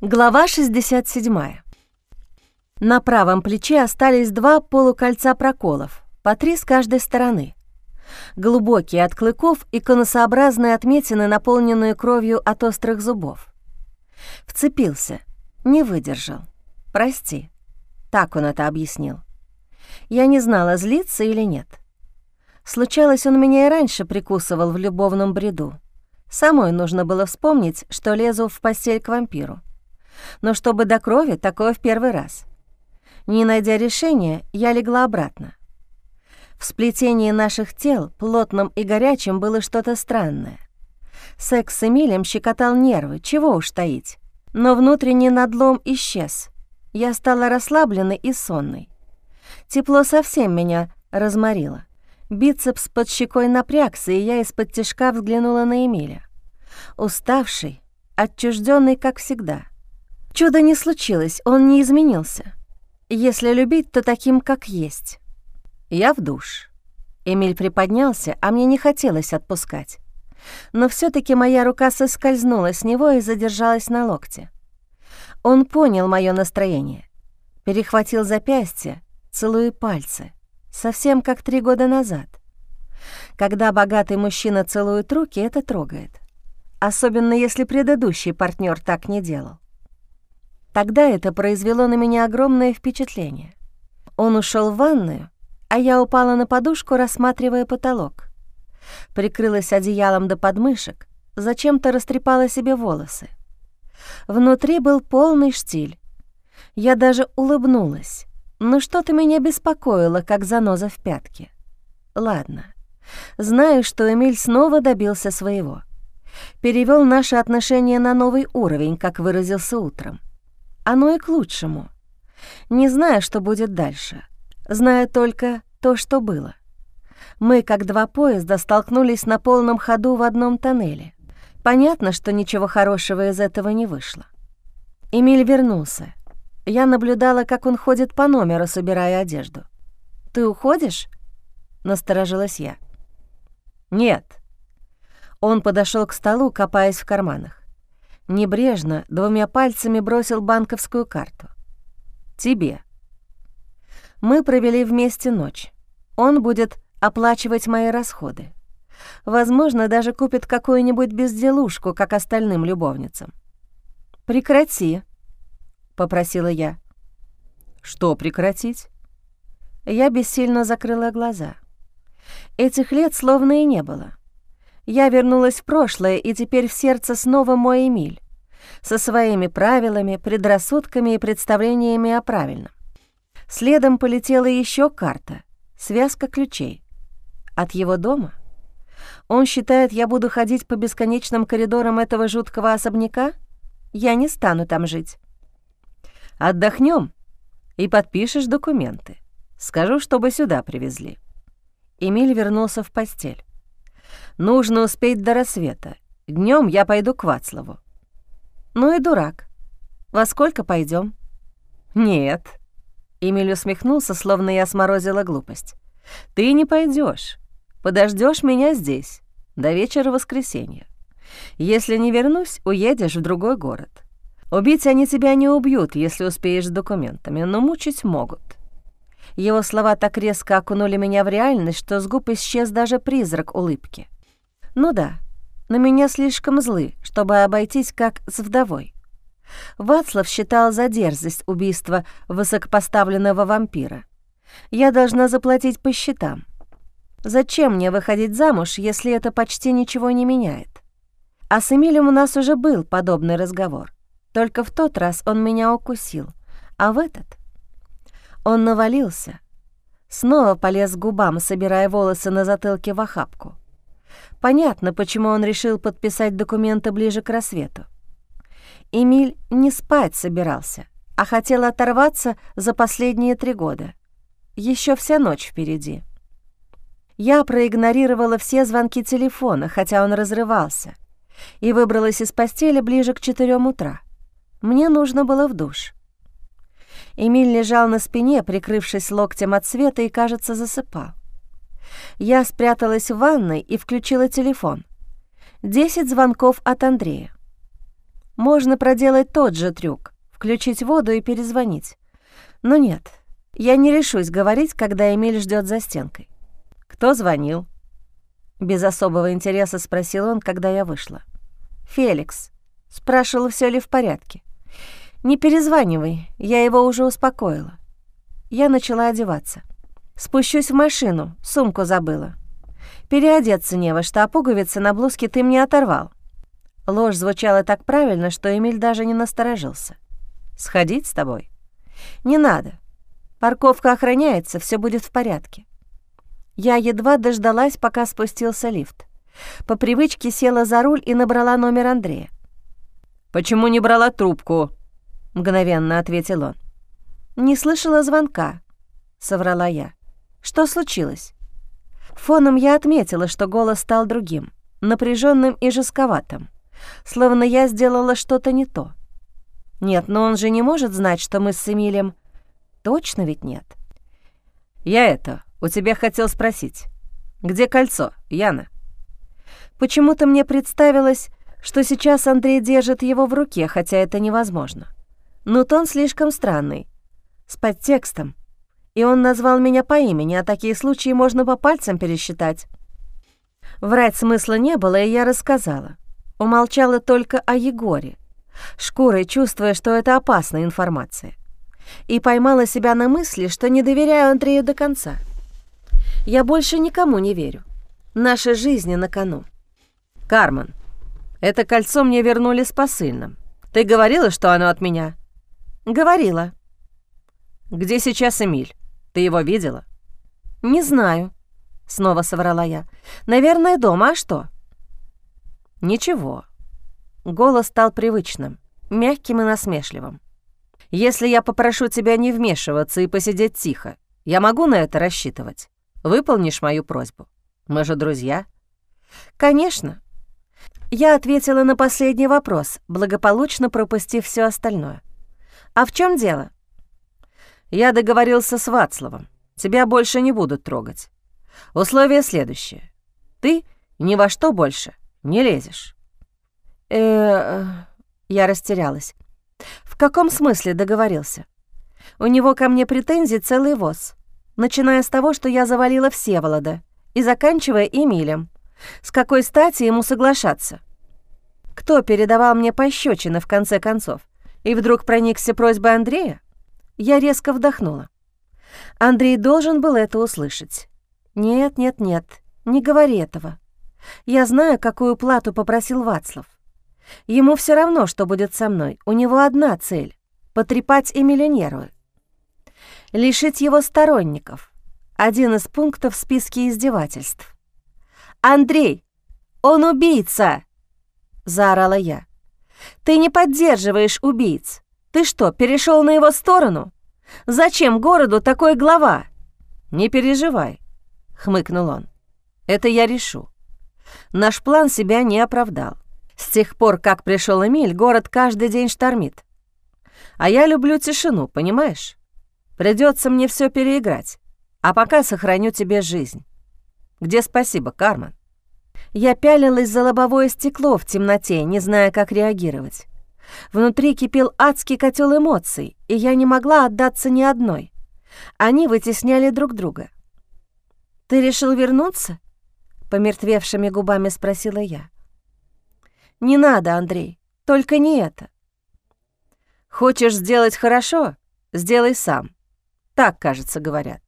Глава 67. На правом плече остались два полукольца проколов, по три с каждой стороны. Глубокие от клыков и конусообразные отметины, наполненные кровью от острых зубов. Вцепился, не выдержал. «Прости». Так он это объяснил. Я не знала, злиться или нет. Случалось, он меня и раньше прикусывал в любовном бреду. Самой нужно было вспомнить, что лезу в постель к вампиру но чтобы до крови, такое в первый раз. Не найдя решения, я легла обратно. В сплетении наших тел, плотным и горячим, было что-то странное. Секс с Эмилем щекотал нервы, чего уж таить. Но внутренний надлом исчез. Я стала расслабленной и сонной. Тепло совсем меня разморило. Бицепс под щекой напрягся, и я из-под тяжка взглянула на Эмиля. Уставший, отчужденный, как всегда — Чудо не случилось, он не изменился. Если любить, то таким, как есть. Я в душ. Эмиль приподнялся, а мне не хотелось отпускать. Но все таки моя рука соскользнула с него и задержалась на локте. Он понял мое настроение. Перехватил запястье, целуя пальцы. Совсем как три года назад. Когда богатый мужчина целует руки, это трогает. Особенно если предыдущий партнер так не делал. Тогда это произвело на меня огромное впечатление. Он ушел в ванную, а я упала на подушку, рассматривая потолок. Прикрылась одеялом до подмышек, зачем-то растрепала себе волосы. Внутри был полный штиль. Я даже улыбнулась, но что-то меня беспокоило, как заноза в пятке. Ладно, знаю, что Эмиль снова добился своего. Перевел наши отношения на новый уровень, как выразился утром. Оно и к лучшему. Не знаю, что будет дальше. Знаю только то, что было. Мы, как два поезда, столкнулись на полном ходу в одном тоннеле. Понятно, что ничего хорошего из этого не вышло. Эмиль вернулся. Я наблюдала, как он ходит по номеру, собирая одежду. «Ты уходишь?» — насторожилась я. «Нет». Он подошел к столу, копаясь в карманах. Небрежно двумя пальцами бросил банковскую карту. «Тебе». Мы провели вместе ночь. Он будет оплачивать мои расходы. Возможно, даже купит какую-нибудь безделушку, как остальным любовницам. «Прекрати», — попросила я. «Что прекратить?» Я бессильно закрыла глаза. Этих лет словно и не было. Я вернулась в прошлое, и теперь в сердце снова мой Эмиль, со своими правилами, предрассудками и представлениями о правильном. Следом полетела еще карта, связка ключей. От его дома? Он считает, я буду ходить по бесконечным коридорам этого жуткого особняка? Я не стану там жить. Отдохнем и подпишешь документы. Скажу, чтобы сюда привезли. Эмиль вернулся в постель. Нужно успеть до рассвета. Днем я пойду к Вацлаву». «Ну и дурак. Во сколько пойдем? «Нет». Эмиль усмехнулся, словно я сморозила глупость. «Ты не пойдешь. Подождешь меня здесь, до вечера воскресенья. Если не вернусь, уедешь в другой город. Убить они тебя не убьют, если успеешь с документами, но мучить могут. Его слова так резко окунули меня в реальность, что с губ исчез даже призрак улыбки. Ну да, на меня слишком злы, чтобы обойтись как с вдовой. Вацлав считал за дерзость убийства высокопоставленного вампира. Я должна заплатить по счетам. Зачем мне выходить замуж, если это почти ничего не меняет? А с Эмилем у нас уже был подобный разговор. Только в тот раз он меня укусил, а в этот... Он навалился, снова полез к губам, собирая волосы на затылке в охапку. Понятно, почему он решил подписать документы ближе к рассвету. Эмиль не спать собирался, а хотел оторваться за последние три года. Еще вся ночь впереди. Я проигнорировала все звонки телефона, хотя он разрывался, и выбралась из постели ближе к четырем утра. Мне нужно было в душ. Эмиль лежал на спине, прикрывшись локтем от света, и, кажется, засыпал. Я спряталась в ванной и включила телефон. Десять звонков от Андрея. Можно проделать тот же трюк — включить воду и перезвонить. Но нет, я не решусь говорить, когда Эмиль ждет за стенкой. «Кто звонил?» Без особого интереса спросил он, когда я вышла. «Феликс. Спрашивал, все ли в порядке. Не перезванивай, я его уже успокоила». Я начала одеваться. «Спущусь в машину, сумку забыла. Переодеться не во что, а пуговицы на блузке ты мне оторвал». Ложь звучала так правильно, что Эмиль даже не насторожился. «Сходить с тобой?» «Не надо. Парковка охраняется, все будет в порядке». Я едва дождалась, пока спустился лифт. По привычке села за руль и набрала номер Андрея. «Почему не брала трубку?» — мгновенно ответил он. «Не слышала звонка», — соврала я. «Что случилось?» Фоном я отметила, что голос стал другим, напряженным и жестковатым, словно я сделала что-то не то. Нет, но он же не может знать, что мы с Эмилем... Точно ведь нет. «Я это, у тебя хотел спросить. Где кольцо, Яна?» Почему-то мне представилось, что сейчас Андрей держит его в руке, хотя это невозможно. Но тон слишком странный, с подтекстом. И он назвал меня по имени, а такие случаи можно по пальцам пересчитать. Врать смысла не было, и я рассказала. Умолчала только о Егоре, шкурой чувствуя, что это опасная информация. И поймала себя на мысли, что не доверяю Андрею до конца. Я больше никому не верю. Наши жизни на кону. «Кармен, это кольцо мне вернули с посыльным. Ты говорила, что оно от меня?» «Говорила». «Где сейчас Эмиль? Ты его видела?» «Не знаю», — снова соврала я. «Наверное, дома, а что?» «Ничего». Голос стал привычным, мягким и насмешливым. «Если я попрошу тебя не вмешиваться и посидеть тихо, я могу на это рассчитывать? Выполнишь мою просьбу? Мы же друзья». «Конечно», я ответила на последний вопрос, благополучно пропустив все остальное. «А в чем дело?» «Я договорился с Вацлавом. Тебя больше не будут трогать. Условие следующее. Ты ни во что больше не лезешь». э Я растерялась. «В каком смысле договорился? У него ко мне претензий целый воз, начиная с того, что я завалила Всеволода, и заканчивая Эмилем. С какой стати ему соглашаться? Кто передавал мне пощечины в конце концов? И вдруг проникся просьбой Андрея? Я резко вдохнула. Андрей должен был это услышать. Нет, нет, нет, не говори этого. Я знаю, какую плату попросил Вацлав. Ему все равно, что будет со мной. У него одна цель — потрепать Эмили нервы. Лишить его сторонников. Один из пунктов в списке издевательств. «Андрей, он убийца!» — заорала я. «Ты не поддерживаешь убийц. Ты что, перешел на его сторону? Зачем городу такой глава?» «Не переживай», — хмыкнул он. «Это я решу. Наш план себя не оправдал. С тех пор, как пришел Эмиль, город каждый день штормит. А я люблю тишину, понимаешь? Придется мне все переиграть, а пока сохраню тебе жизнь. Где спасибо, Кармен?» Я пялилась за лобовое стекло в темноте, не зная, как реагировать. Внутри кипел адский котел эмоций, и я не могла отдаться ни одной. Они вытесняли друг друга. «Ты решил вернуться?» — помертвевшими губами спросила я. «Не надо, Андрей, только не это». «Хочешь сделать хорошо? Сделай сам. Так, кажется, говорят.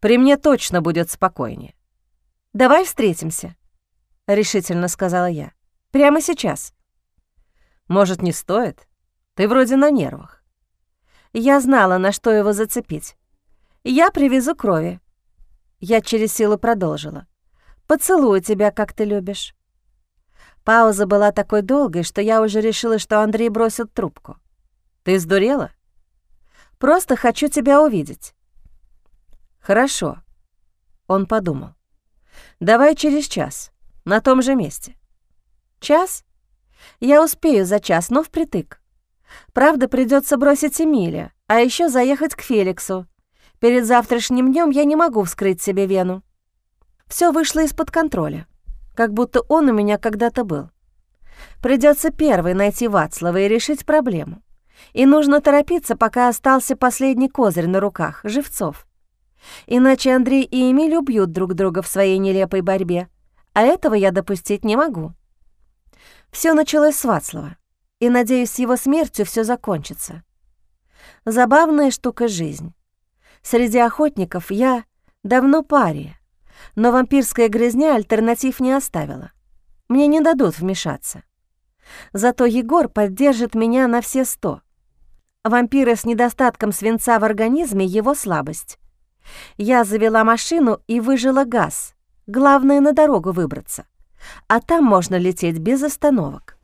При мне точно будет спокойнее. «Давай встретимся», — решительно сказала я. «Прямо сейчас». «Может, не стоит? Ты вроде на нервах». Я знала, на что его зацепить. «Я привезу крови». Я через силу продолжила. «Поцелую тебя, как ты любишь». Пауза была такой долгой, что я уже решила, что Андрей бросит трубку. «Ты сдурела?» «Просто хочу тебя увидеть». «Хорошо», — он подумал. Давай через час, на том же месте. Час? Я успею за час, но впритык. Правда, придется бросить Эмиля, а еще заехать к Феликсу. Перед завтрашним днем я не могу вскрыть себе вену. Все вышло из-под контроля, как будто он у меня когда-то был. Придется первой найти Вацлава и решить проблему. И нужно торопиться, пока остался последний козырь на руках, Живцов. Иначе Андрей и Эмиль убьют друг друга в своей нелепой борьбе, а этого я допустить не могу. Все началось с Вацлава, и, надеюсь, с его смертью все закончится. Забавная штука жизнь. Среди охотников я давно пария, но вампирская грызня альтернатив не оставила. Мне не дадут вмешаться. Зато Егор поддержит меня на все сто. Вампиры с недостатком свинца в организме — его слабость. Я завела машину и выжила газ. Главное — на дорогу выбраться. А там можно лететь без остановок.